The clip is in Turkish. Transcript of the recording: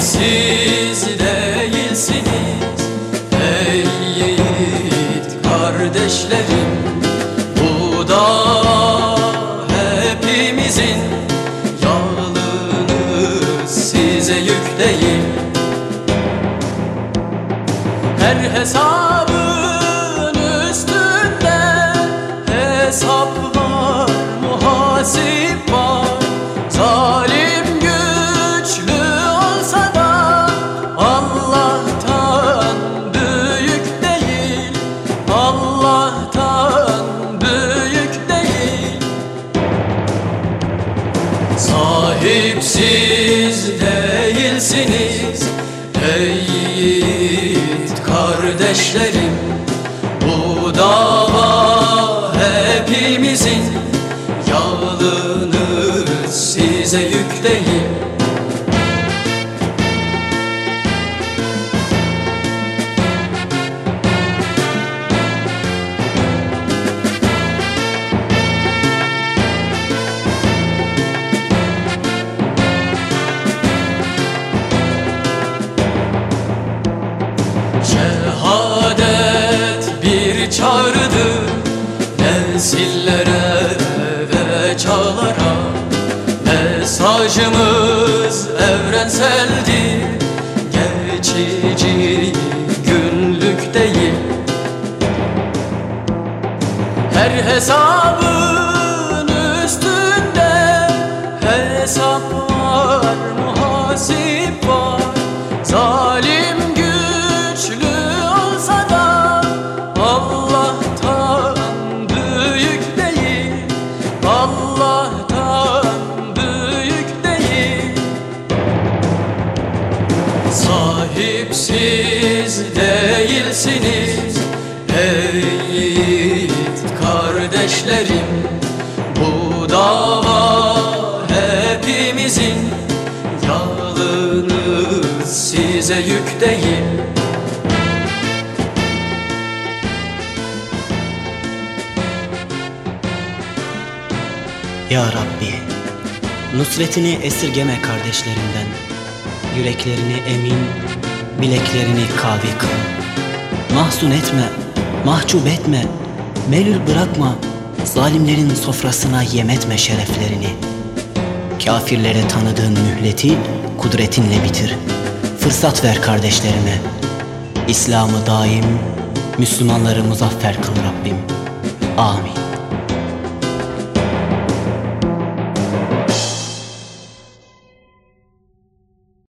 siz değilsiniz Ey yiğit kardeşlerim. Bu da hepimizin Yağlını size yükleyin Her hesabın üstünde Hesap var muhasebe Sahipsiz değilsiniz ey yiğit kardeşlerim Şehadet bir çağrıdır. Nesillere ve çağlara Mesajımız evrenseldir. Geçici günlük değil. Her hesabın üstünde Hesap var, muhasip değilsiniz ey yiğit kardeşlerim Bu dava hepimizin Yalını size yük değil Ya Rabbi, nusretini esirgeme kardeşlerinden. Yüreklerini emin, bileklerini kavi kıl. Mahzun etme, mahcup etme, melül bırakma, zalimlerin sofrasına yem etme şereflerini. Kafirlere tanıdığın mühleti kudretinle bitir. Fırsat ver kardeşlerime. İslam'ı daim, Müslümanları muzaffer kıl Rabbim. Amin.